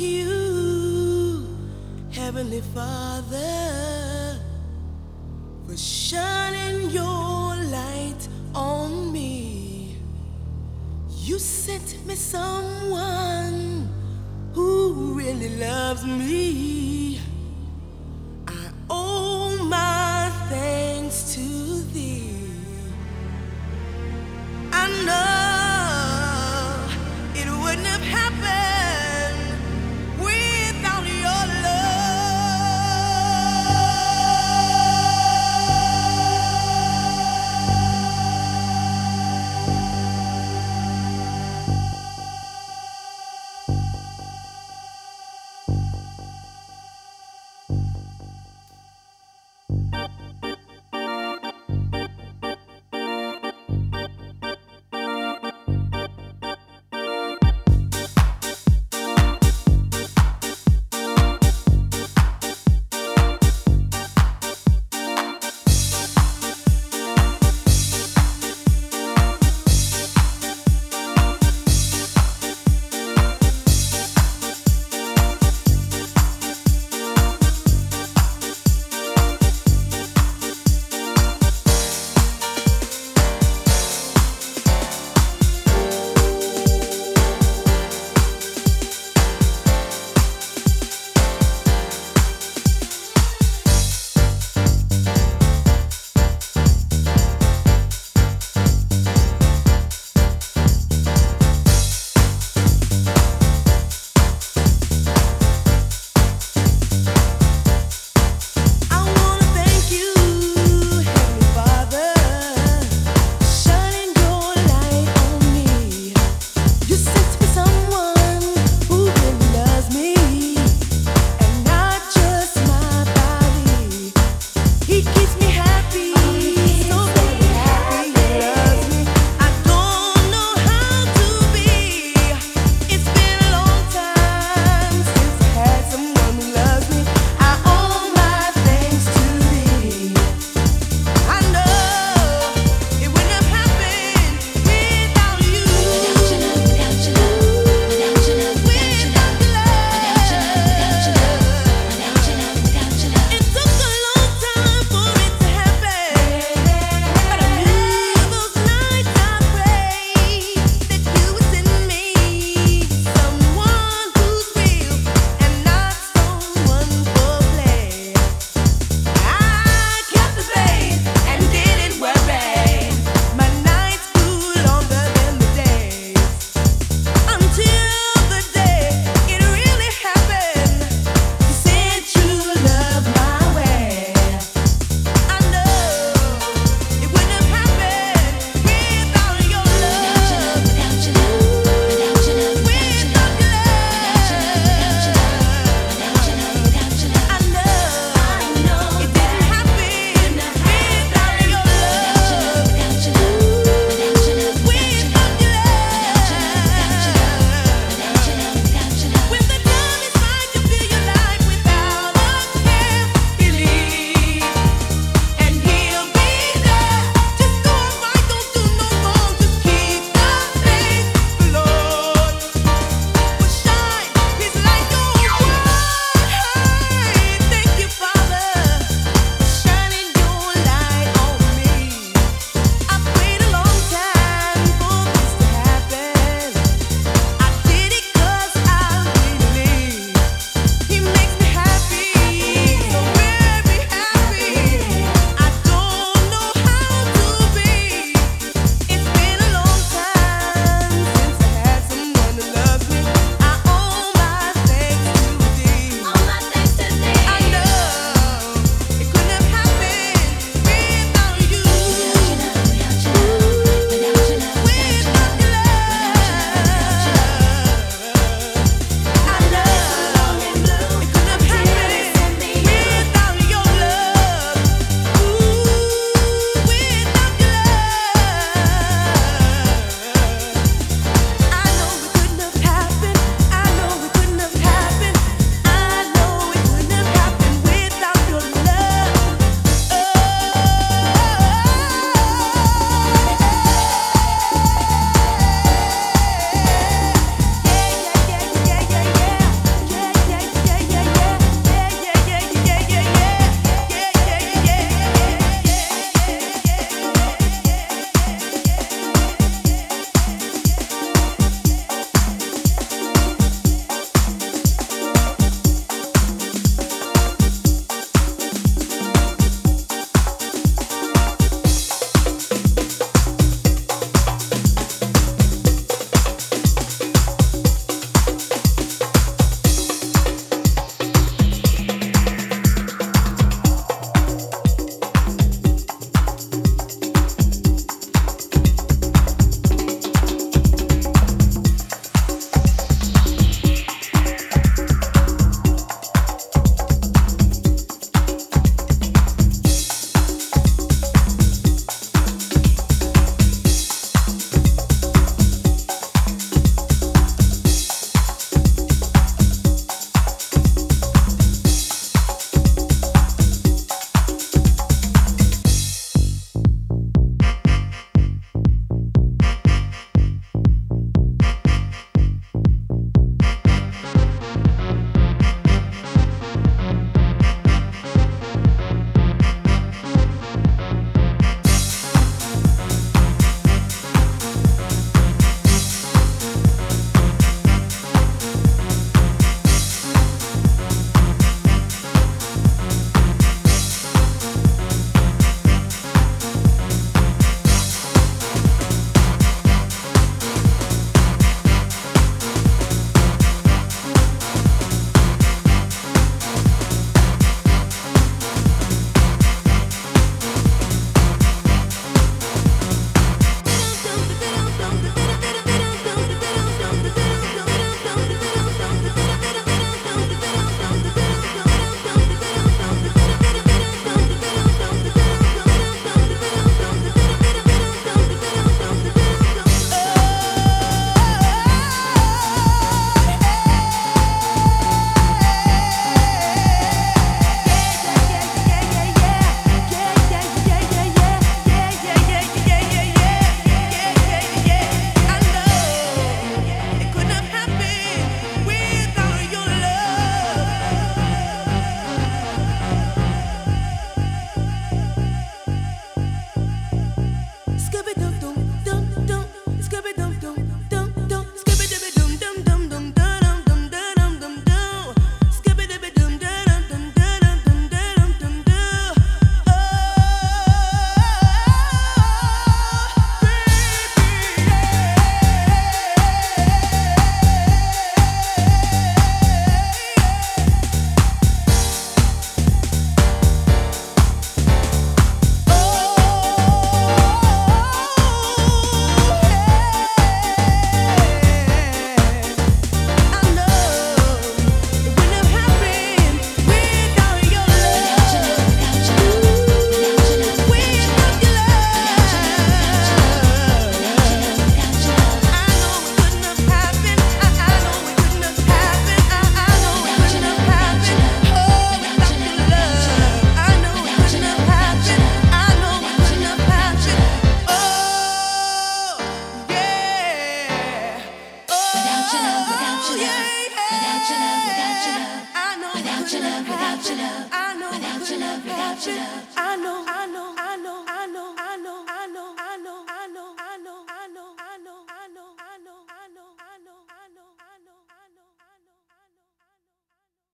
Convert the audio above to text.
you, Heavenly Father, for shining your light on me. You sent me someone who really loves me. I know. Without your love, without your love. Without your love, without your love. without your love. I know.